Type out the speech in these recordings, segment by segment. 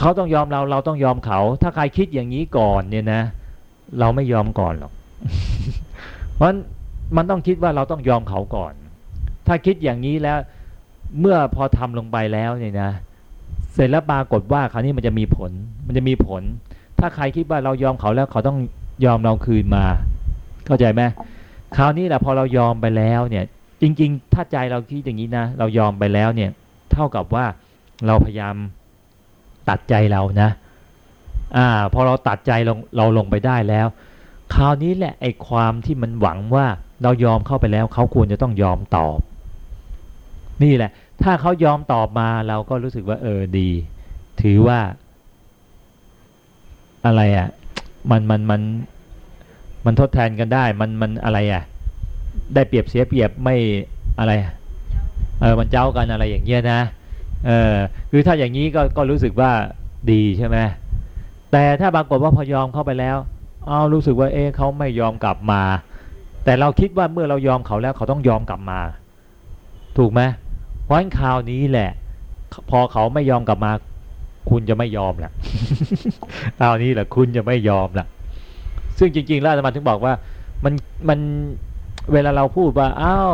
เขาต้องยอมเราเราต้องยอมเขา ถ้าใครคิดอย่างนี้ก่อนเนี่ยนะ เราไม่ยอมก่อนหรอก เพราะมันต้องคิดว่าเราต้องยอมเขาก่อน ถ้าคิดอย่างนี้แล้ว เมื่อพอทำลงไปแล้วเนี่ยนะ เสร็จแล้วปรากฏว่าคราวนี้มันจะมีผล มันจะมีผล ถ้าใครคิดว่าเรายอมเขาแล้วเขาต้องยอมเราคืนมา เข้าใจไหมคราวนี้แหละพอเรายอมไปแล้วเนี่ย จริง ๆ ถ้าใจเราคิดอย่างนี้นะ เรายอมไปแล้วเนี่ย เท่ากับว่าเราพยายาม ตัดใจเรานะอ่าพอเราตัดใจลงเราลงไปได้แล้ว คราวนี้แหละไอ้ความที่มันหวังว่าเรายอมเข้าไปแล้วเขาควรจะต้องยอมตอบ นี่แหละ ถ้าเขายอมตอบมาเราก็รู้สึกว่าเออดี ถือว่า อะไรอะ่ะมันมันมันมันทดแทนกันได้ มันมันอะไรอะ่ะ ได้เปรียบเสียเปรียบไม่อะไร เออมันเจ้ากันอะไรอย่างเงี้ยนะ เออคือถ้าอย่างนี้ก็ก็รู้สึกว่าดีใช่ไหมแต่ถ้าปรากฏว่าพอยอมเข้าไปแล้วเอารู้สึกว่าเอ๊ะเขาไม่ยอมกลับมา แต่เราคิดว่าเมื่อเรายอมเขาแล้วเขาต้องยอมกลับมา ถูกไหมเพราะฉะนั้าวนี้แหละ พอเขาไม่ยอมกลับมา คุณจะไม่ยอมแหละคราวนี้แหละคุณจะไม่ยอมแหละซึ่งจริงๆแล้วอาจารย์ถึงบอกว่ามันมันเวลาเราพูดว่าอ้าว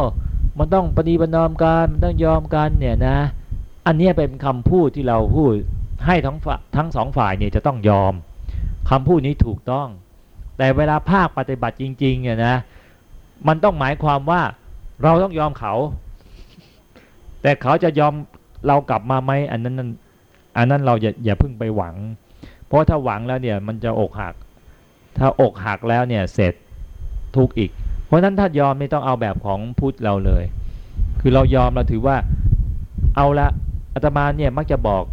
มันต้องปฏิบัตินอมกันมันต้องยอมกันเนี่ยนะ อันนี้เป็นคำพูดที่เราพูดให้ทั้งทั้งสองฝ่ายเนี่ยจะต้องยอมคำพูดนี้ถูกต้อง แต่เวลาภาคปฏิบัติจริงๆเนี่ยนะมันต้องหมายความว่าเราต้องยอมเขา แต่เขาจะยอมเรากลับมาไหมอันนั้นอันนั้นเราอย่าอย่าพิ่งไปหวัง เพราะถ้าหวังแล้วเนี่ยมันจะอกหัก ถ้าอกหักแล้วเนี่ยเสร็จทุกอีก เพราะนั้นถ้ายอมไม่ต้องเอาแบบของพุทธเราเลย คือเรายอมเราถือว่าเอาละ อาตมาเนี่ยมักจะบอก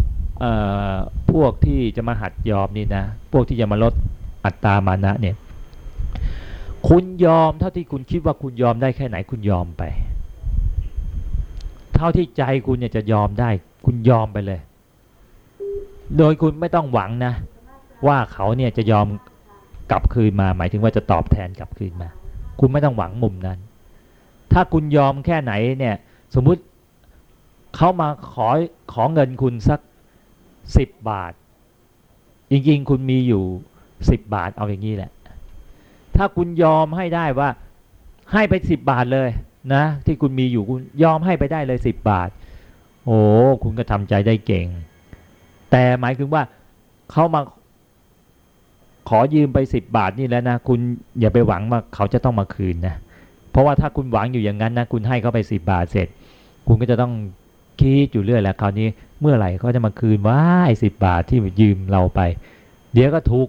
อพวกที่จะมาหัดยอมนี่นะ พวกที่จะมาลดอัตตามานะเนี่ย คุณยอมเท่าที่คุณคิดว่าคุณยอมได้แค่ไหนคุณยอมไป เท่าที่ใจคุณเนี่ยจะยอมได้ คุณยอมไปเลย โดยคุณไม่ต้องหวังนะ ว่าเขาเนี่ยจะยอมกลับคืนมา หมายถึงว่าจะตอบแทนกลับคืนมา คุณไม่ต้องหวังมุมนั้น ถ้าคุณยอมแค่ไหนเนี่ย สมมุติ เขามาขอขอเงินคุณสักสิบบาท จริงๆ คุณมีอยู่สิบบาทเอาอย่างนี้แหละ ถ้าคุณยอมให้ได้ว่าให้ไปสิบบาทเลยนะ ที่คุณมีอยู่คุณยอมให้ไปได้เลยสิบบาท โอ้คุณก็ทำใจได้เก่ง แต่หมายถึงว่าเขามาขอยืมไปสิบบาทนี่แล้วนะ คุณอย่าไปหวังว่าเขาจะต้องมาคืนนะ เพราะว่าถ้าคุณหวังอยู่อย่างนั้นนะ คุณให้เขาไปสิบบาทเสร็จ คุณก็จะต้อง คิดอยู่เรื่อยแหละคราวนี้เมื่อไหร่เขาจะมาคืนว่าไอ้สิบบาทที่ยืมเราไป เดี๋ยวก็ทุก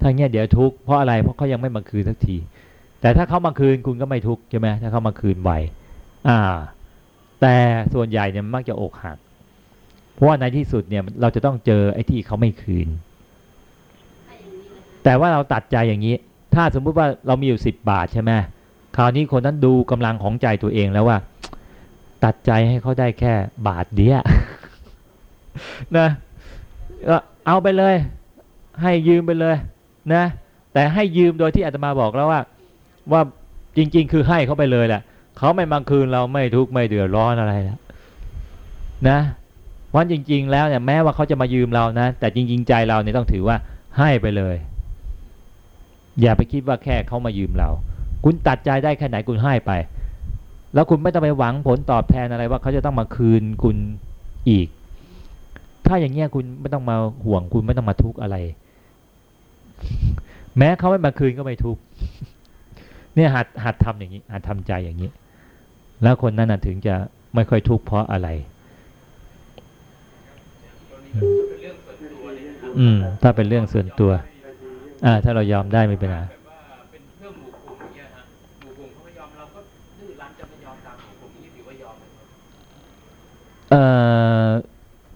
ถ้าเงี้ยเดี๋ยวทุกเพราะอะไรเพราะเขายังไม่มาคืนสักที แต่ถ้าเขามาคืนคุณก็ไม่ทุกใช่ไหมถ้าเขามาคืนไวอ่า แต่ส่วนใหญ่เนี่ยมักจะอกหัก เพราะว่าในที่สุดเนี่ยเราจะต้องเจอไอ้ที่เขาไม่คืน แต่ว่าเราตัดใจอย่างนี้ ถ้าสมมุติว่าเรามีอยู่สิบบาทใช่ไหมคราวนี้คนนั้นดูกำลังของใจตัวเองแล้วว่า ตัดใจให้เขาได้แค่บาทเดียวนะเอาไปเลย ให้ยืมไปเลยนะ แต่ให้ยืมโดยที่อาตมาบอกแล้วว่า ว่าจริง ๆ คือให้เขาไปเลยแหละเขาไม่มาคืนเราไม่ทุกข์ไม่เดือดร้อนอะไรแล้วนะวันจริง ๆ แล้วเนี่ยแม้ว่าเขาจะมายืมเรานะ แต่จริง ๆ ใจเราเนี่ยต้องถือว่าให้ไปเลย อย่าไปคิดว่าแค่เขามายืมเรา คุณตัดใจได้แค่ไหนคุณให้ไป แล้วคุณไม่ต้องไปหวังผลตอบแทนอะไรว่าเขาจะต้องมาคืนคุณอีก ถ้าอย่างเงี้ยคุณไม่ต้องมาห่วงคุณไม่ต้องมาทุกข์อะไร แม้เขาไม่มาคืนก็ไม่ทุกข์เนี่ยหัดหัดทำอย่างนี้หัดทำใจอย่างนี้ แล้วคนนั้นถึงจะไม่ค่อยทุกข์เพราะอะไร อืม ถ้าเป็นเรื่องส่วนตัว อ่า ถ้าเรายอมได้ไม่เป็นไร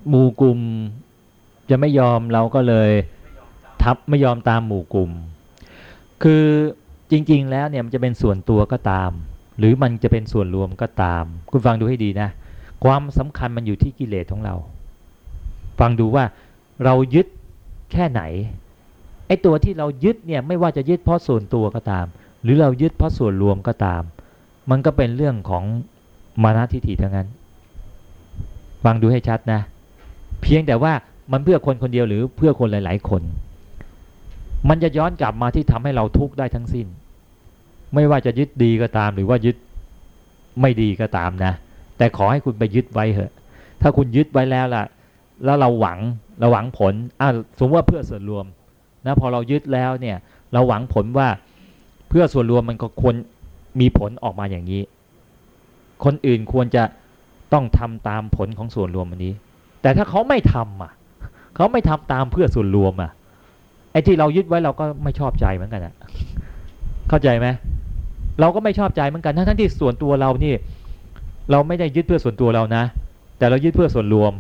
หมู่กลุ่มจะไม่ยอมเราก็เลยทับไม่ยอมตามหมู่กลุ่ม คือจริง ๆ แล้วเนี่ยมันจะเป็นส่วนตัวก็ตาม หรือมันจะเป็นส่วนรวมก็ตาม คุณฟังดูให้ดีนะ ความสำคัญมันอยู่ที่กิเลสของเรา ฟังดูว่าเรายึดแค่ไหนไอ้ตัวที่เรายึดเนี่ยไม่ว่าจะยึดเพราะส่วนตัวก็ตาม หรือเรายึดเพราะส่วนรวมก็ตาม มันก็เป็นเรื่องของมานะทิฏฐิทั้งนั้น ฟังดูให้ชัดนะ เพียงแต่ว่ามันเพื่อคนคนเดียวหรือเพื่อคนหลาย ๆ คน มันจะย้อนกลับมาที่ทำให้เราทุกข์ได้ทั้งสิ้น ไม่ว่าจะยึดดีก็ตาม หรือว่ายึดไม่ดีก็ตามนะ แต่ขอให้คุณไปยึดไว้เถอะ ถ้าคุณยึดไว้แล้วล่ะ แล้วเราหวังเราหวังผลอ่าสมมติว่าเพื่อส่วนรวมนะพอเรายึดแล้วเนี่ย เราหวังผลว่าเพื่อส่วนรวมมันก็ควรมีผลออกมาอย่างนี้ คนอื่นควรจะ ต้องทำตามผลของส่วนรวมอันนี้ แต่ถ้าเขาไม่ทำอะ เขาไม่ทำตามเพื่อส่วนรวมอะไอ้ที่เรายึดไว้เราก็ไม่ชอบใจเหมือนกันอะ เข้าใจไหมเราก็ไม่ชอบใจเหมือนกันทั้งทั้งที่ส่วนตัวเรานี่ เราไม่ได้ยึดเพื่อส่วนตัวเรานะ แต่เรายึดเพื่อส่วนรวม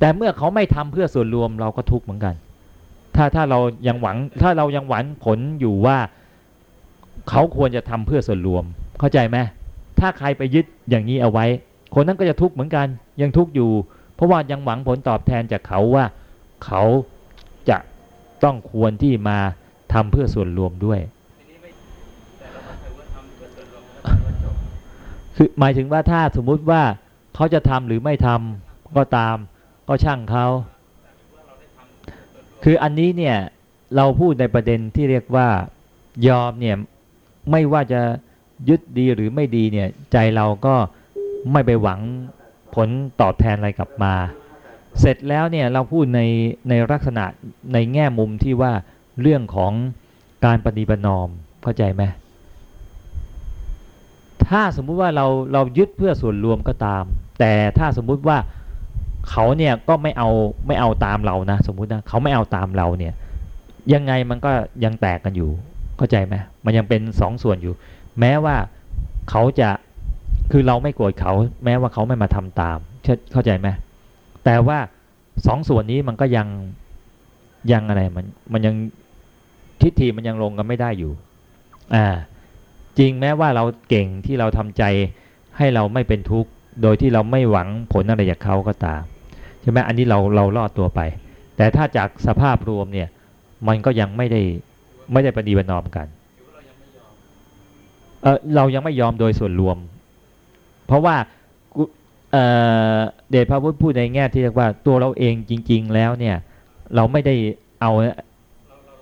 แต่เมื่อเขาไม่ทำเพื่อส่วนรวมเราก็ทุกข์เหมือนกัน ถ้าถ้าเรายังหวัง ถ้าเรายังหวังผลอยู่ว่าเขาควรจะทำเพื่อส่วนรวม เข้าใจไหมถ้าใครไปยึดอย่างนี้เอาไว้ คนนั้นก็จะทุกข์เหมือนกันยังทุกข์อยู่ เพราะว่ายังหวังผลตอบแทนจากเขาว่าเขาจะต้องควรที่มาทำเพื่อส่วนรวมด้วยคือหมายถึงว่าถ้าสมมุติว่าเขาจะทำหรือไม่ทำก็ตาม ก็ช่างเขา คืออันนี้เนี่ยเราพูดในประเด็นที่เรียกว่ายอมเนี่ยไม่ว่าจะยึดดีหรือไม่ดีเนี่ยใจเราก็ ไม่ไปหวังผลตอบแทนอะไรกลับมา เสร็จแล้วเนี่ยเราพูดในในลักษณะในแง่มุมที่ว่าเรื่องของการปฏิบัตินอมเข้าใจไหมถ้าสมมุติว่าเราเรายึดเพื่อส่วนรวมก็ตาม แต่ถ้าสมมุติว่าเขาเนี่ยก็ไม่เอาไม่เอาตามเรานะ สมมุตินะเขาไม่เอาตามเราเนี่ย ยังไงมันก็ยังแตกกันอยู่ เข้าใจไหมมันยังเป็นสองส่วนอยู่ แม้ว่าเขาจะ คือเราไม่โกรธเขาแม้ว่าเขาไม่มาทำตาม เข้าใจไหมแต่ว่าสองส่วนนี้มันก็ยังยังอะไรมันมันยังทิฏฐิมันยังลงกันไม่ได้อยู่ อ่า จริงแม้ว่าเราเก่งที่เราทำใจให้เราไม่เป็นทุกข์โดยที่เราไม่หวังผลอะไรจากเขาก็ตามใช่ไหมอันนี้เราเราลอดตัวไป แต่ถ้าจากสภาพรวมเนี่ย มันก็ยังไม่ได้ไม่ได้ปฏิบัตินอมกัน เออเรายังไม่ยอมโดยส่วนรวม เพราะว่าเดชพระพุทธพูดในแง่ที่เรียกว่าตัวเราเองจริง ๆ แล้วเนี่ย เราไม่ได้เอา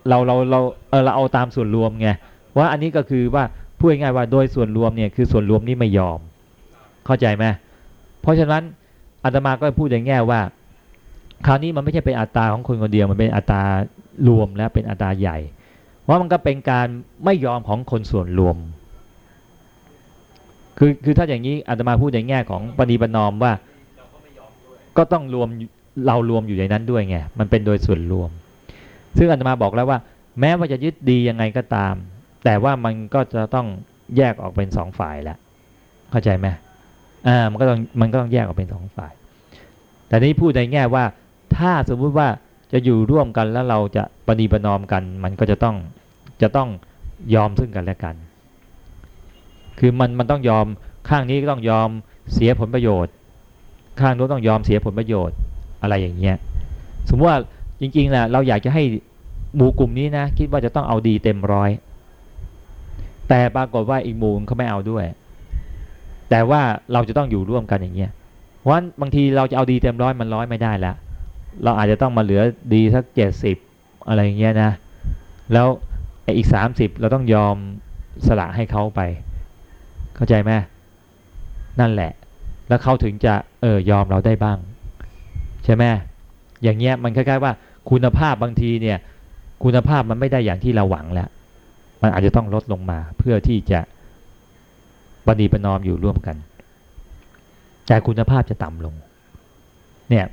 เราเราเราเออเราเอาตามส่วนรวมไงว่าอันนี้ก็คือว่าพูดง่ายว่าโดยส่วนรวมเนี่ยคือส่วนรวมนี่ไม่ยอม เข้าใจไหมเพราะฉะนั้นอาตมาก็พูดในแง่ว่า คราวนี้มันไม่ใช่เป็นอัตราของคนคนเดียวมันเป็นอัตรารวมและเป็นอัตราใหญ่เพรามันก็เป็นการไม่ยอมของคนส่วนรวม คือคือถ้าอย่างนี้อาตมาพูดในแง่ของปฏิบัตินอมว่า ก็ต้องรวมเรารวมอยู่ในนั้นด้วยไงมันเป็นโดยส่วนรวม ซึ่งอาตมาบอกแล้วว่า แม้ว่าจะยึดดียังไงก็ตาม แต่ว่ามันก็จะต้องแยกออกเป็นสองฝ่ายแล้วเข้าใจไหมอ่ามันก็ต้องมันก็ต้องแยกออกเป็นสองฝ่าย แต่นี้พูดในแง่ว่าถ้าสมมุติว่าจะอยู่ร่วมกันแล้วเราจะปฏิปนอมกัน มันก็จะต้องจะต้องยอมซึ่งกันและกัน คือมันมันต้องยอมข้างนี้ก็ต้องยอมเสียผลประโยชน์ ข้างนู้นต้องยอมเสียผลประโยชน์อะไรอย่างเงี้ยสมมติว่าจริงๆนะเราอยากจะให้หมู่กลุ่มนี้นะคิดว่าจะต้องเอาดีเต็มร้อยแต่ปรากฏว่าอีกหมู่เขาไม่เอาด้วย แต่ว่าเราจะต้องอยู่ร่วมกันอย่างเงี้ยเพราะฉะนั้นบางทีเราจะเอาดีเต็มร้อยมันร้อยไม่ได้ล้วเราอาจจะต้องมาเหลือดีสักเจ็ดสิบอะไรเงี้ยนะ แล้วอีกสามสิบเราต้องยอมสละให้เขาไป เข้าใจไหมนั่นแหละ แล้วเขาถึงจะเออยอมเราได้บ้าง ใช่ไหมอย่างเงี้ยมันคล้ายๆว่า คุณภาพบางทีเนี่ย คุณภาพมันไม่ได้อย่างที่เราหวังแล้ว มันอาจจะต้องลดลงมาเพื่อที่จะปฏิปนอมอยู่ร่วมกัน แต่คุณภาพจะต่ำลง เนี่ย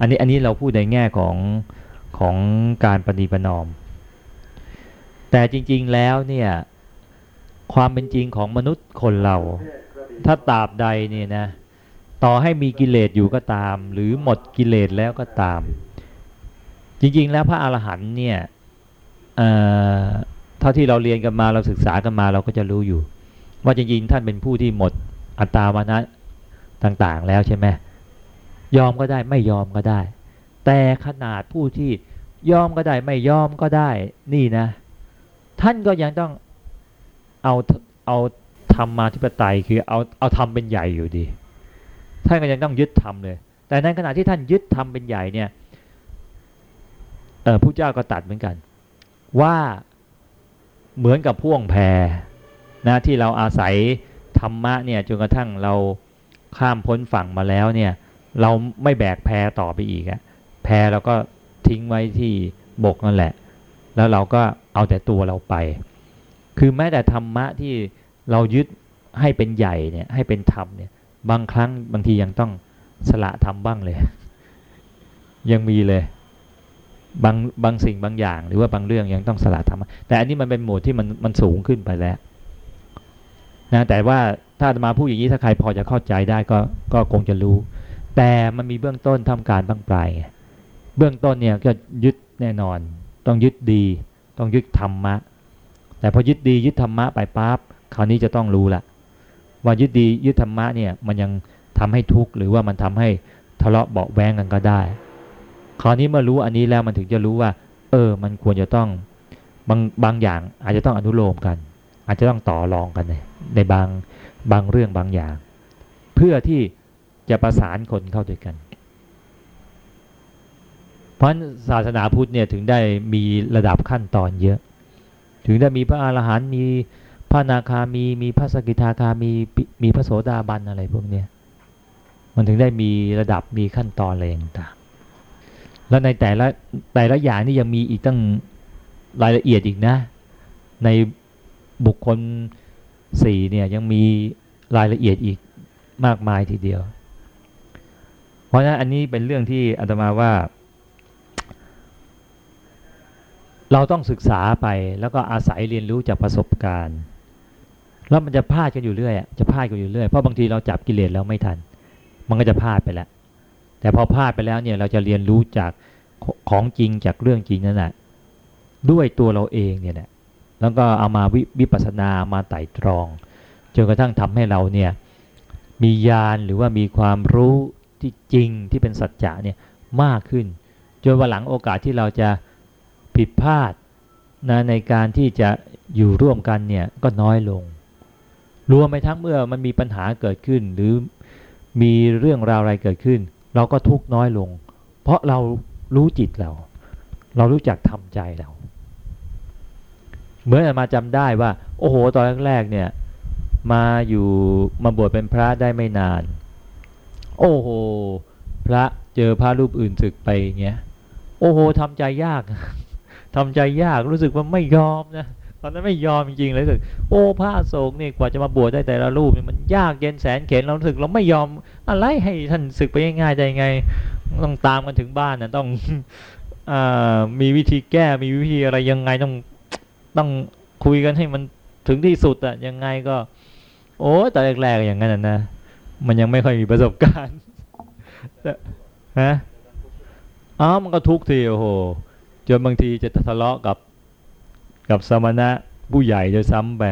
อันนี้อันนี้เราพูดในแง่ของของการปฏิปนอม แต่จริง ๆแล้วเนี่ย ความเป็นจริงของมนุษย์คนเรา ถ้าตราบใดเนี่ยนะ ต่อให้มีกิเลสอยู่ก็ตาม หรือหมดกิเลสแล้วก็ตาม จริง ๆ แล้วพระอาหารหันต์เนี่ยเท่าที่เราเรียนกันมาเราศึกษากันมาเราก็จะรู้อยู่ ว่าจริงๆท่านเป็นผู้ที่หมดอัตตาวนะต่างๆแล้วใช่ไหมยอมก็ได้ไม่ยอมก็ได้ แต่ขนาดผู้ที่ยอมก็ได้ไม่ยอมก็ได้ นี่นะ ท่านก็ยังต้อง เอาเอาธรรมมาธิปไตยคือเอาเอาทำเป็นใหญ่อยู่ดีท่านก็ยังต้องยึดธรรมเลย แต่ในขณะที่ท่านยึดทำเป็นใหญ่เนี่ยผู้เจ้าก็ตัดเหมือนกัน ว่าเหมือนกับพ่วงแพนะที่เราอาศัยธรรมะเนี่ยจนกระทั่งเราข้ามพ้นฝั่งมาแล้วเนี่ยเราไม่แบกแพต่อไปอีกอะแพเราก็ทิ้งไว้ที่บกนั่นแหละ แล้วเราก็เอาแต่ตัวเราไป คือแม้แต่ธรรมะที่เรายึดให้เป็นใหญ่เนี่ยให้เป็นธรรมเนี่ยบางครั้งบางทียังต้องสละทำบ้างเลย ยังมีเลยบางบางสิ่งบางอย่าง หรือว่าบางเรื่องยังต้องสละทำแต่อันนี้มันเป็นโหมดที่มันมันสูงขึ้นไปแล้วนะแต่ว่าถ้ามาพูดอย่างนี้ถ้าใครพอจะเข้าใจได้ก็ก็คงจะรู้ แต่มันมีเบื้องต้นทำการบ้างปลายไงเบื้องต้นเนี่ยก็ยึดแน่นอน ต้องยึดดี ต้องยึดธรรมะ แต่พอยึดดียึดธรรมะไปปั๊บคราวนี้จะต้องรู้ละว่ายึดดียึดธรรมะเนี่ยมันยังทำให้ทุกข์หรือว่ามันทำให้ทะเลาะเบาแวงกันก็ได้ คราวนี้เมื่อรู้อันนี้แล้วมันถึงจะรู้ว่า เออ มันควรจะต้องบางบางอย่างอาจจะต้องอนุโลมกัน อาจจะต้องต่อรองกันในในบางบางเรื่องบางอย่าง เพื่อที่จะประสานคนเข้าด้วยกัน เพราะศาสนาพุทธเนี่ยถึงได้มีระดับขั้นตอนเยอะ ถึงได้มีพระอรหันต์มีพระนาคามีมีพระสกิทาคามีมีพระโสดาบันอะไรพวกเนี้ยมันถึงได้มีระดับมีขั้นตอนอะไรต่างๆแล้วในแต่ละแต่ละอย่างนี่ยังมีอีกตั้งรายละเอียดอีกนะ ในบุคคลสี่เนี่ยยังมีรายละเอียดอีกมากมายทีเดียว เพราะฉะนั้นอันนี้เป็นเรื่องที่อาตมาว่า เราต้องศึกษาไปแล้วก็อาศัยเรียนรู้จากประสบการณ์ แล้วมันจะพลาดกันอยู่เรื่อยจะพลาดกันอยู่เรื่อยเพราะบางทีเราจับกิเลสแล้วไม่ทัน มันก็จะพลาดไปแล้วแต่พอพลาดไปแล้วเนี่ยเราจะเรียนรู้จากของจริงจากเรื่องจริงนั่นแหละด้วยตัวเราเองเนี่ยแหละแล้วก็เอามาวิวปัสนามาไต่ตรองจนกระทั่งทำให้เราเนี่ยมีญาณหรือว่ามีความรู้ที่จริงที่เป็นสัจจะเนี่ยมากขึ้น จนวันหลังโอกาสที่เราจะ ผิดพลาดนะในการที่จะอยู่ร่วมกันเนี่ยก็น้อยลง รวมไปทั้งเมื่อมันมีปัญหาเกิดขึ้น หรือมีเรื่องราวอะไรเกิดขึ้น เราก็ทุกน้อยลง เพราะเรารู้จิตเรา เรารู้จักทำใจเราเหมือนมาจำได้ว่า โอ้โห ตอนแรกๆเนี่ยมาอยู่มาบวชเป็นพระได้ไม่นาน โอ้โห พระเจอพระรูปอื่นศึกไปเงี้ยโอ้โหทำใจยาก ทำใจยากรู้สึกว่าไม่ยอมนะตอนนั้นไม่ยอมจริงๆเลยรู้สึกโอ้พระโศกนี่กว่าจะมาบวชได้แต่ละรูปมันยากเย็นแสนเข็นเรารู้สึกเราไม่ยอมอะไรให้ท่านศึกไปง่ายๆได้ไง ต้องตามกันถึงบ้านนะต้องอมีวิธีแก้มีวิธีอะไรยังไงต้องต้องคุยกันให้มันถึงที่สุดอะยังไงก็ โอ้แต่แรกๆอย่างนั้นนะมันยังไม่ค่อยมีประสบการณ์ฮะอ้ามันก็ทุกทีโอ้โห จนบางทีจะทะเลาะกับกับสมณะผู้ใหญ่โดยซ้ำไป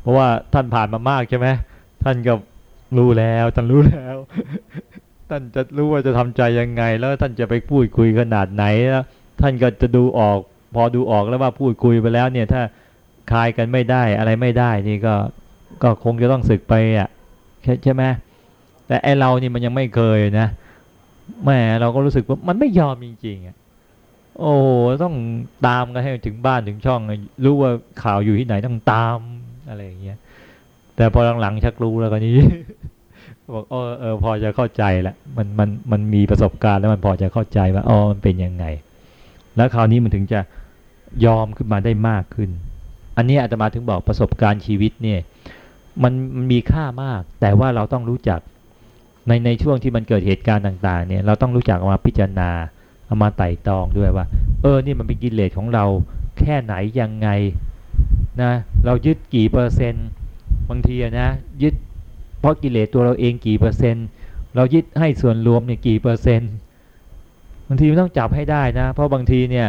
เพราะว่าท่านผ่านมามากใช่ไหมท่านก็รู้แล้วท่านรู้แล้ว ท่านจะรู้ว่าจะทำใจยังไง แล้วท่านจะไปพูดคุยขนาดไหนแล้วท่านก็จะดูออก พอดูออกแล้วว่าพูดคุยไปแล้วเนี่ยถ้าคลายกันไม่ได้อะไรไม่ได้นี่ก็ก็คงจะต้องศึกไปอะใช่ไหมแต่ไอเรานี่มันยังไม่เคยนะแม่เราก็รู้สึกว่ามันไม่ยอมจริงๆอะ โอ้ต้องตามกันให้ถึงบ้านถึงช่อง รู้ว่าข่าวอยู่ที่ไหนต้องตามอะไรอย่างเงี้ยแต่พอหลังๆชักรู้แล้วก็นี้บอกเออเออพอจะเข้าใจละมันมันมันมีประสบการณ์แล้วมันพอจะเข้าใจว่าอ๋อมันเป็นยังไง แล้วคราวนี้มันถึงจะยอมขึ้นมาได้มากขึ้น อันนี้อาตมาถึงบอกประสบการณ์ชีวิตเนี่ยมันมันมีค่ามาก แต่ว่าเราต้องรู้จักในในช่วงที่มันเกิดเหตุการณ์ต่าง ๆ เนี่ยเราต้องรู้จักมาพิจารณา เอามาไต่ตองด้วยว่า เออนี่มันเป็นกิเลสของเราแค่ไหนยังไงนะเรายึดกี่เปอร์เซ็นต์บางทีนะยึดเพราะกิเลสตัวเราเองกี่เปอร์เซ็นต์ เรายึดให้ส่วนรวมเนี่ยกี่เปอร์เซ็นต์บางทีต้องจับให้ได้นะ เพราะบางทีเนี่ย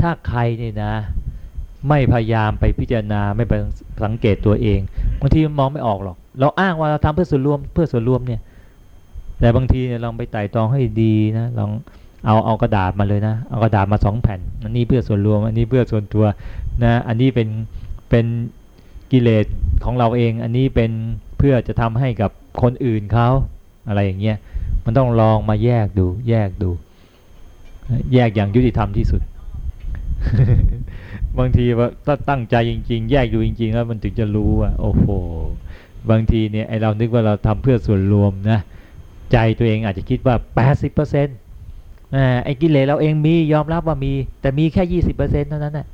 ถ้าใครเนี่ยนะ ไม่พยายามไปพิจารณาไม่ไปสังเกตตัวเองบางทีมองไม่ออกหรอก เราอ้างว่าเราทำเพื่อส่วนรวมเพื่อส่วนรวมเนี่ย แต่บางทีเนี่ยลองไปไต่ตองให้ดีนะลองเอาเอากระดาษมาเลยนะเอากระดาษมาสองแผ่น อันนี้เพื่อส่วนรวม อันนี้เพื่อส่วนตัวนะอันนี้เป็นเป็นกิเลสของเราเอง อันนี้เป็นเพื่อจะทำให้กับคนอื่นเขาอะไรอย่างเงี้ยมันต้องลองมาแยกดู แยกดู แยกอย่างยุติธรรมที่สุด บางทีว่าถ้าตั้งใจจริง ๆ แยกดูจริง ๆ แล้วมันถึงจะรู้ว่าโอ้โหบางทีเนี่ยไอเรานึกว่าเราทำเพื่อส่วนรวมนะ ใจตัวเองอาจจะคิดว่า 80%เปอร์เซ็นต์ไอ้กิเลสเราเองมียอมรับว่ามีแต่มีแค่ยี่สิบเปอร์เซ็นต์เท่านั้นแหละ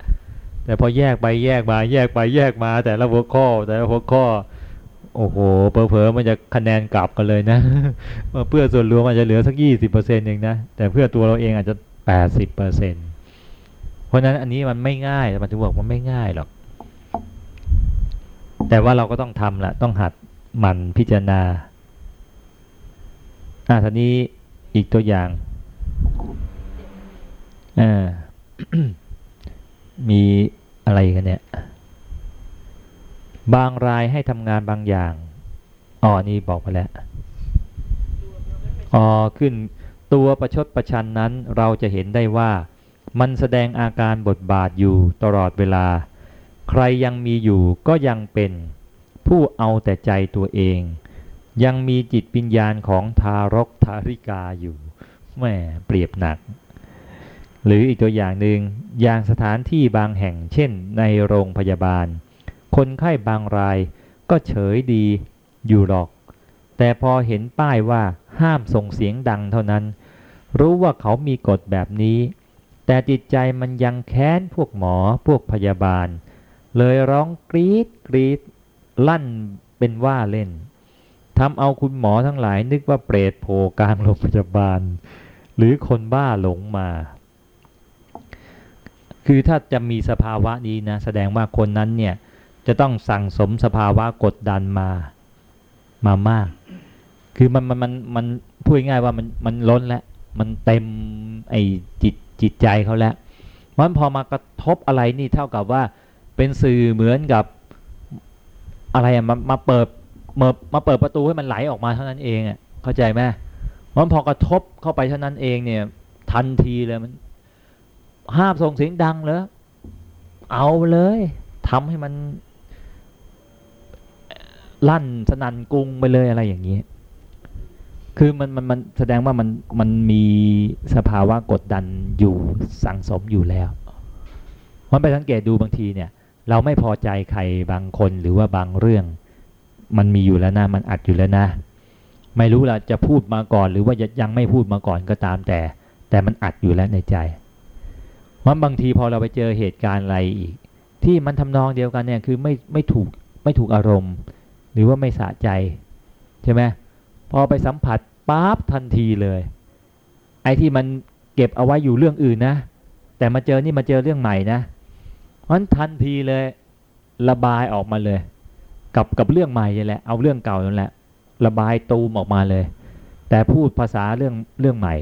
แต่พอแยกไปแยกมาแยกไปแยกมา แต่ละหัวข้อ แต่ละหัวข้อ โอ้โหเพอเพอมันจะคะแนนกลับกันเลยนะเพื่อส่วนรวมอาจจะเหลือสักยี่สิบเปอร์เซ็นต์เองนะแต่เพื่อตัวเราเองอาจจะแปดสิบเปอร์เซ็นต์เพราะนั้นอันนี้มันไม่ง่ายมันถึงบอกมันไม่ง่ายหรอก แต่ว่าเราก็ต้องทำละต้องหัดหมั่นพิจารณา อ่าทีนี้อีกตัวอย่างอ่ามีอะไรกันเนี่ย บางรายให้ทำงานบางอย่างอ๋อนี่บอกไปแล้วอ๋อขึ้นตัวประชดประชันนั้นเราจะเห็นได้ว่ามันแสดงอาการบทบาทอยู่ตลอดเวลา ใครยังมีอยู่ก็ยังเป็นผู้เอาแต่ใจตัวเอง ยังมีจิตปิญญาณของทารกทาริกาอยู่แหมเปรียบหนัก หรืออีกตัวอย่างหนึ่งอย่างสถานที่บางแห่งเช่นในโรงพยาบาล คนไข้บางรายก็เฉยดีอยู่หรอก แต่พอเห็นป้ายว่าห้ามส่งเสียงดังเท่านั้น รู้ว่าเขามีกฎแบบนี้ แต่จิตใจมันยังแค้นพวกหมอพวกพยาบาล เลยร้องกรีดกรีดลั่นเป็นว่าเล่น ทำเอาคุณหมอทั้งหลายนึกว่าเปรตโผล่กลางโรงพยาบาล หรือคนบ้าหลงมา คือถ้าจะมีสภาวะนี้นะ แสดงว่าคนนั้นเนี่ย จะต้องสั่งสมสภาวะกดดันมามามาก คือมันมันมันมันพูดง่ายว่ามันมันล้นแล้ว มันเต็มไอจิตจิตใจเขาแล้วมันพอมากระทบอะไรนี่เท่ากับว่าเป็นสื่อเหมือนกับอะไรอะมามาเปิด มามาเปิดประตูให้มันไหลออกมาเท่านั้นเองอะเข้าใจไหมมันพอกระทบเข้าไปเท่านั้นเองเนี่ย ทันทีเลยมัน ห้ามส่งเสียงดังเหรอเอาเลยทำให้มัน ลั่นสนันกุงไปเลยอะไรอย่างนี้ คือมันมันมันแสดงว่ามันมันมีสภาวะกดดันอยู่สังสมอยู่แล้ว มันไปสังเกตดูบางทีเนี่ย เราไม่พอใจใครบางคนหรือว่าบางเรื่อง มันมีอยู่แล้วนะมันอัดอยู่แล้วนะ ไม่รู้ละจะพูดมาก่อน หรือว่ายังไม่พูดมาก่อนก็ตามแต่ แต่มันอัดอยู่แล้วในใจว่าบางทีพอเราไปเจอเหตุการณ์อะไรอีก ที่มันทำนองเดียวกันเนี่ยคือไม่ไม่ถูกไม่ถูกอารมณ์ หรือว่าไม่สะใจใช่ไหมพอไปสัมผัสปั๊บทันทีเลย ไอ้ที่มันเก็บเอาไว้อยู่เรื่องอื่นนะ แต่มาเจอนี่มาเจอเรื่องใหม่นะเพราะทันทีเลย ระบายออกมาเลย กับกับเรื่องใหม่นี่แหละเอาเรื่องเก่านั่นแหละ ระบายตูมออกมาเลย แต่พูดภาษาเรื่องเรื่องใหม่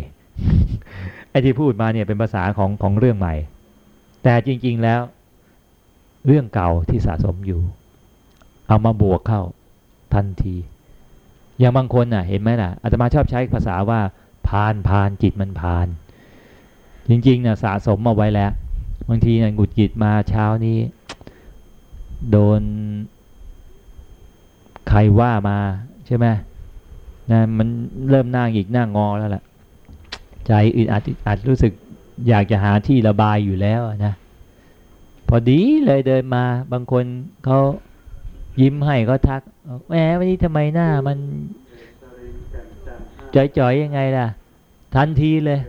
ไอ้ที่พูดมาเนี่ยเป็นภาษาของของเรื่องใหม่ แต่จริง ๆแล้ว เรื่องเก่าที่สะสมอยู่ เอามาบวกเข้าทันที อย่างบางคนน่ะ เห็นไหมน่ะอาตมาชอบใช้ภาษาว่าพานพานจิตมันพาน จริงๆน่ะสะสมมาไว้แล้ว บางทีน่ะหงุดหงิดมาเช้านี้ โดน ใครว่ามาใช่ไหมนะมันเริ่มหน้าหงิกหน้างอแล้วแหละใจอึดอัดอัดรู้สึกอยากจะหาที่ระบายอยู่แล้วนะพอดีเลยเดินมาบางคนเขายิ้มให้เขาทักแหมวันนี้ทำไมหน้ามันจ่อยๆยังไงล่ะ ทันทีเลย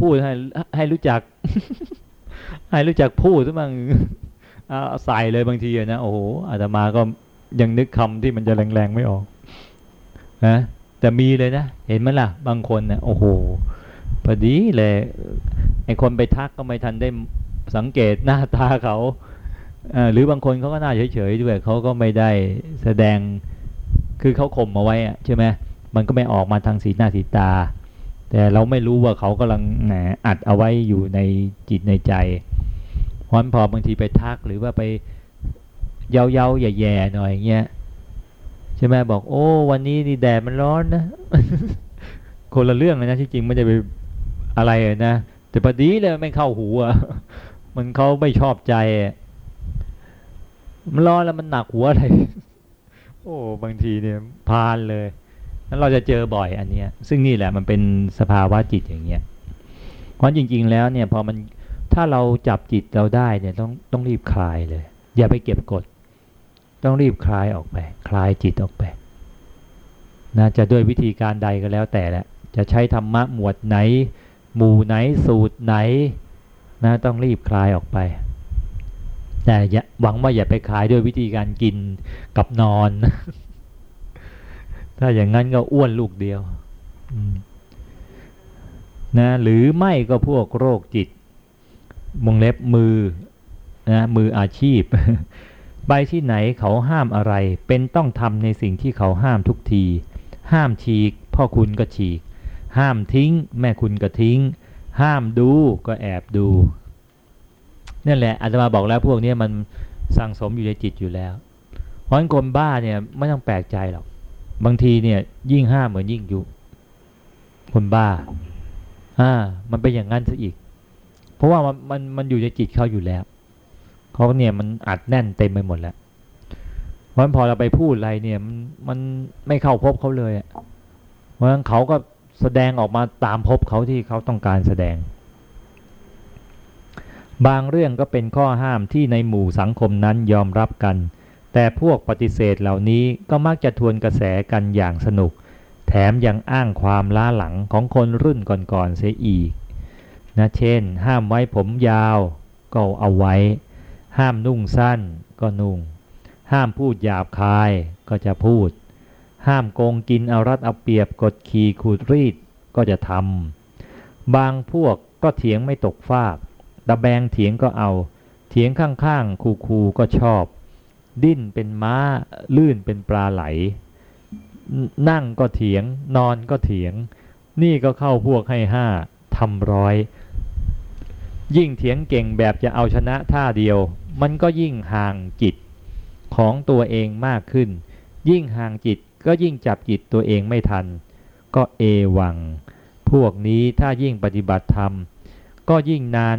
พูดให้ให้รู้จัก ให้รู้จักพูดซะมั่ง ใส่เลยบางทีนะโอ้โหอาตมาก็ยังนึกคำที่มันจะแรงๆไม่ออกนะแต่มีเลยนะ เห็นไหมล่ะ บางคนนะโอ้โหพอดีเลยไอคนไปทักก็ไม่ทันได้สังเกตหน้าตาเขาหรือบางคนเขาก็หน่าเฉยๆด้วยเขาก็ไม่ได้แสดงคือเขาข่มเอาไว้ใช่ไหมมันก็ไม่ออกมาทางสีหน้าสีตา แต่เราไม่รู้ว่าเขากำลังอัดเอาไว้อยู่ในจิตในใจ ราะพอบางทีไปทักหรือว่าไปเย้าๆแย่ๆหน่อยเงี้ยใช่ไหมบอกโอ้วันนี้นี่แดดมันร้อนนะคนละเรื่องเลยนะที่จริงไม่ได้ไปอะไรนะแต่พอดีเลยไม่เข้าหูอะมันเขาไม่ชอบใจมันร้อนแล้วมันหนักหัวอะไรโอ้บางทีเนี่ยพานเลยนั้นเราจะเจอบ่อยอันเนี้ย ซึ่งนี่แหละมันเป็นสภาวะจิตอย่างเงี้ยเพราะจริง ๆ แล้วเนี่ยพอมัน ถ้าเราจับจิตเราได้เนี่ยต้องต้องรีบคลายเลย อย่าไปเก็บกด ต้องรีบคลายออกไป คลายจิตออกไปนะจะด้วยวิธีการใดก็แล้วแต่แหละจะใช้ธรรมะหมวดไหน หมู่ไหนสูตรไหนนะต้องรีบคลายออกไป แต่หวังว่าอย่าไปคลายด้วยวิธีการกินกับนอน ถ้าอย่างนั้นก็อ้วนลูกเดียวนะหรือไม่ก็พวกโรคจิต มงเล็บมือนะมืออาชีพ ไปที่ไหนเขาห้ามอะไร เป็นต้องทำในสิ่งที่เขาห้ามทุกที ห้ามฉีก พ่อคุณก็ฉีก ห้ามทิ้ง แม่คุณก็ทิ้ง ห้ามดูก็แอบดูนั่นแหละอาจจะมาบอกแล้วพวกนี้มันสั่งสมอยู่ในจิตอยู่แล้ว เพราะคนบ้าเนี่ยไม่ต้องแปลกใจหรอก บางทีเนี่ยยิ่งห้ามเหมือนยิ่งยุคนบ้า อ่า มันเป็นอย่างนั้นซะอีก ราะว่ามันมันมันอยู่ในจิตเขาอยู่แล้วเขาเนี่ยมันอัดแน่นเต็มไปหมดแล้วเพราะพอเราไปพูดอะไรเนี่ยมันมันไม่เข้าพบเขาเลยเพราะฉะนั้นเขาก็แสดงออกมาตามพบเขาที่เขาต้องการแสดง บางเรื่องก็เป็นข้อห้ามที่ในหมู่สังคมนั้นยอมรับกัน แต่พวกปฏิเสธเหล่านี้ก็มักจะทวนกระแสกันอย่างสนุก แถมยังอ้างความล้าหลังของคนรุ่นก่อนๆเสียอีก นะเช่น ห้ามไว้ผมยาวก็เอาไว้ ห้ามนุ่งสั้นก็นุ่ง ห้ามพูดหยาบคายก็จะพูด ห้ามโกงกินเอารัดเอาเปรียบกดขี่ขูดรีดก็จะทำบางพวกก็เถียงไม่ตกฟากตะแบงเถียงก็เอา เถียงข้างๆคูคูก็ชอบ ดิ้นเป็นม้า ลื่นเป็นปลาไหล นั่งก็เถียง นอนก็เถียง นี่ก็เข้าพวกให้ห้าทำร้อย ยิ่งเถียงเก่งแบบจะเอาชนะท่าเดียว มันก็ยิ่งห่างจิตของตัวเองมากขึ้น ยิ่งห่างจิตก็ยิ่งจับจิตตัวเองไม่ทัน ก็เอวัง พวกนี้ถ้ายิ่งปฏิบัติธรรม ก็ยิ่งนาน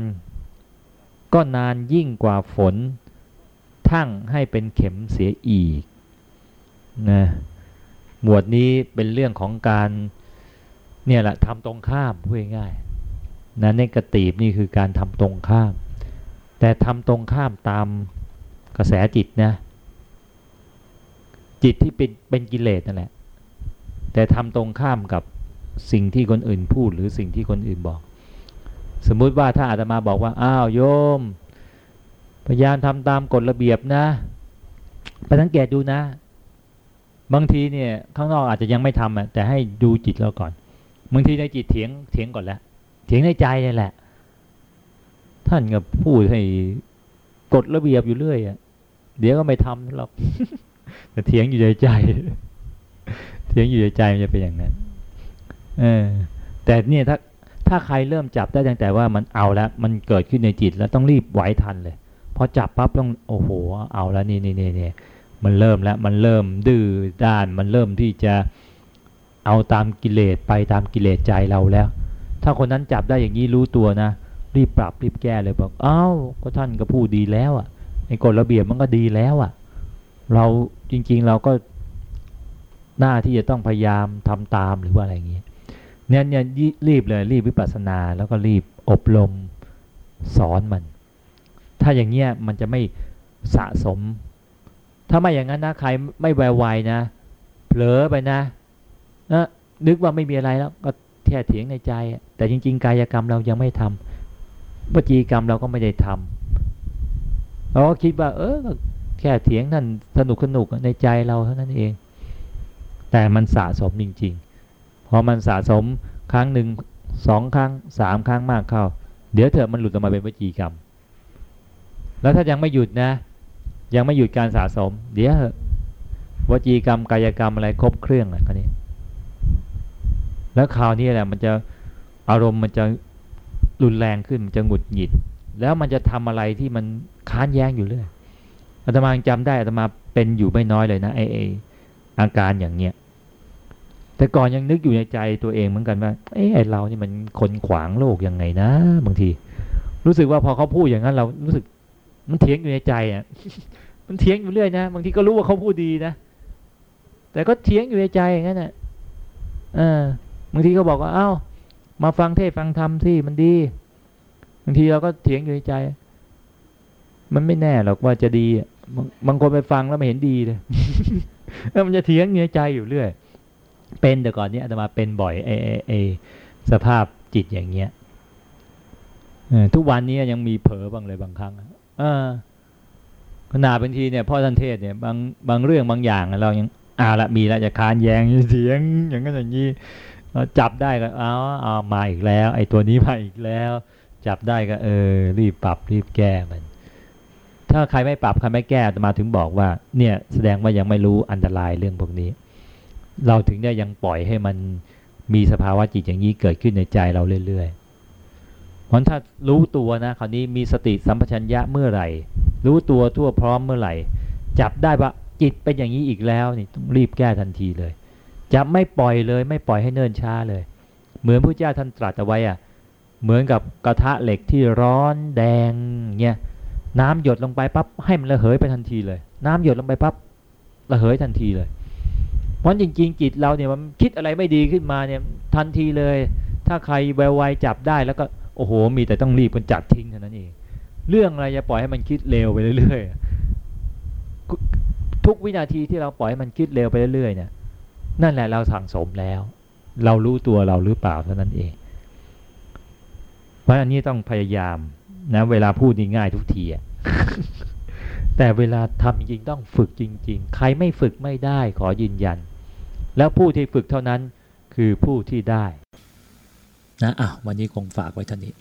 ก็นานยิ่งกว่าฝน ทั้งให้เป็นเข็มเสียอีกนะหมวดนี้เป็นเรื่องของการเนี่ยแหละทำตรงข้ามพูดง่าย นะเนกตีบนี่คือการทำตรงข้าม แต่ทำตรงข้ามตามกระแสจิตนะ จิตที่เป็นเป็นกิเลสนั่นแหละ แต่ทำตรงข้ามกับสิ่งที่คนอื่นพูดหรือสิ่งที่คนอื่นบอก สมมุติว่าถ้าอาตมาบอกว่า อ้าวโยม พยายามทำตามกฎระเบียบนะไปสังเกตดูนะ บางทีเนี่ยข้างนอกอาจจะยังไม่ทำอะแต่ให้ดูจิตเราก่อน บางทีในจิตเถียงเถียงก่อนแล้ว เถียงในใจนี่แหละ ท่านก็พูดให้กฎระเบียบอยู่เรื่อยอะเดี๋ยวก็ไม่ทำหรอกแต่เถียงอยู่ในใจ เถียงอยู่ในใจมันจะเป็นอย่างนั้น เออ แต่เนี่ยถ้าถ้าใครเริ่มจับได้ตั้งแต่ว่ามันเอาแล้ว มันเกิดขึ้นในจิตแล้วต้องรีบไหวทันเลยพอจับปั๊บต้องโอ้โห เอาแล้วนี่นี่นี่นี่มันเริ่มแล้วมันเริ่มดื้อด้าน มันเริ่มที่จะเอาตามกิเลสไปตามกิเลสใจเราแล้ว ถ้าคนนั้นจับได้อย่างนี้รู้ตัวนะ รีบปรับรีบแก้เลยบอกอ้าวก็ท่านก็พูดดีแล้วอะในกฎระเบียบมันก็ดีแล้วอะ เราจริง ๆเราก็หน้าที่จะต้องพยายามทำตามหรือว่าอะไรอย่างเงี้ยเนี่ยเนี่ยรีบเลยรีบวิปัสสนาแล้วก็รีบอบรมสอนมัน ถ้าอย่างเงี้ยมันจะไม่สะสม ถ้าไม่อย่างนั้นนะใครไม่ไวๆนะ เผลอไปนะนะนึกว่าไม่มีอะไรแล้วก็แค่เถียงในใจ แต่จริง ๆ กายกรรมเรายังไม่ทำวจีกรรมเราก็ไม่ได้ทำเราก็คิดว่า เออแค่เถียงนั่นสนุกสนุกในใจเราเท่านั้นเอง แต่มันสะสมจริงๆ พอมันสะสมครั้งหนึ่งสองครั้งสามครั้งมากเข้า เดี๋ยวเถอะมันหลุดออกมาเป็นวจีกรรม แล้วถ้ายังไม่หยุดนะ ยังไม่หยุดการสะสม เดี๋ยววจีกรรมกายกรรมอะไรครบเครื่องอะคันนี้ แล้วคราวนี้แหละมันจะ อารมณ์มันจะรุนแรงขึ้นมันจะหงุดหงิด แล้วมันจะทำอะไรที่มันค้านแย้งอยู่เรื่อยอาตมาจำได้อาตมาเป็นอยู่ไม่น้อยเลยนะไอไออาการอย่างเนี้ยแต่ก่อนยังนึกอยู่ในใจตัวเองเหมือนกันว่าเออเรานี่มันคนขวางโลกยังไงนะบางที รู้สึกว่าพอเขาพูดอย่างนั้น เรารู้สึก มันเถียงอยู่ในใจอะมันเถียงอยู่เรื่อยนะบางทีก็รู้ว่าเขาพูดดีนะแต่ก็เถียงอยู่ในใจอย่างนั้นอะเออบางทีก็บอกว่าอ้าว มาฟังเทศฟังธรรมที่มันดีบางทีเราก็เถียงอยู่ในใจ มันไม่แน่หรอกว่าจะดีบางคนไปฟังแล้วไม่เห็นดีเลยแล้วมันจะเถียงอยู่ในใจอยู่เรื่อย เป็นแต่ก่อนนี้อาตมาเป็นบ่อยเอเอเอสภาพจิตอย่างเงี้ยทุกวันนี้ยังมีเผลอบางเลยบางครั้งเออขนาดบางทีเนี่ยพ่อท่านเทศเนี่ยบางบางเรื่องบางอย่างเรายังอ่าละมีแล้วจะคานแยงเสียงอย่างนั้นอย่างนี้ จับได้ก็เอาเอามาอีกแล้ว ไอ้ตัวนี้มาอีกแล้ว จับได้ก็เออ รีบปรับรีบแก้มัน ถ้าใครไม่ปรับใครไม่แก้จะมาถึงบอกว่า เนี่ยแสดงว่ายังไม่รู้อันตรายเรื่องพวกนี้ เราถึงได้ยังปล่อยให้มันมีสภาวะจิตอย่างนี้เกิดขึ้นในใจเราเรื่อยๆ เพราะถ้ารู้ตัวนะคราวนี้มีสติสัมปชัญญะเมื่อไหร่ รู้ตัวทั่วพร้อมเมื่อไหร่ จับได้ว่าจิตเป็นอย่างนี้อีกแล้วนี่ต้องรีบแก้ทันทีเลย จะไม่ปล่อยเลย ไม่ปล่อยให้เนิ่นช้าเลย เหมือนพระเจ้าท่านตรัสเอาไว้อะเหมือนกับกระทะเหล็กที่ร้อนแดงเนี่ยน้ำหยดลงไปปั๊บให้มันระเหยไปทันทีเลย น้ำหยดลงไปปั๊บระเหยทันทีเลยเพราะจริงๆจิตเราเนี่ยมันคิดอะไรไม่ดีขึ้นมาเนี่ยทันทีเลย ถ้าใครไวๆจับได้แล้วก็โอ้โห มีแต่ต้องรีบกันจัดทิ้งเท่านั้นเอง เรื่องอะไรจะปล่อยให้มันคิดเร็วไปเรื่อยๆทุกวินาทีที่เราปล่อยให้มันคิดเร็วไปเรื่อยๆเนี่ย นั่นแหละเราสั่งสมแล้ว เรารู้ตัวเราหรือเปล่าเท่านั้นเอง เพราะอันนี้ต้องพยายามนะ เวลาพูดนี่ง่ายทุกทีอะแต่เวลาทำจริงต้องฝึกจริง ๆ ใครไม่ฝึกไม่ได้ขอยืนยัน แล้วผู้ที่ฝึกเท่านั้นคือผู้ที่ได้นะอะวันนี้คงฝากไว้เท่านี้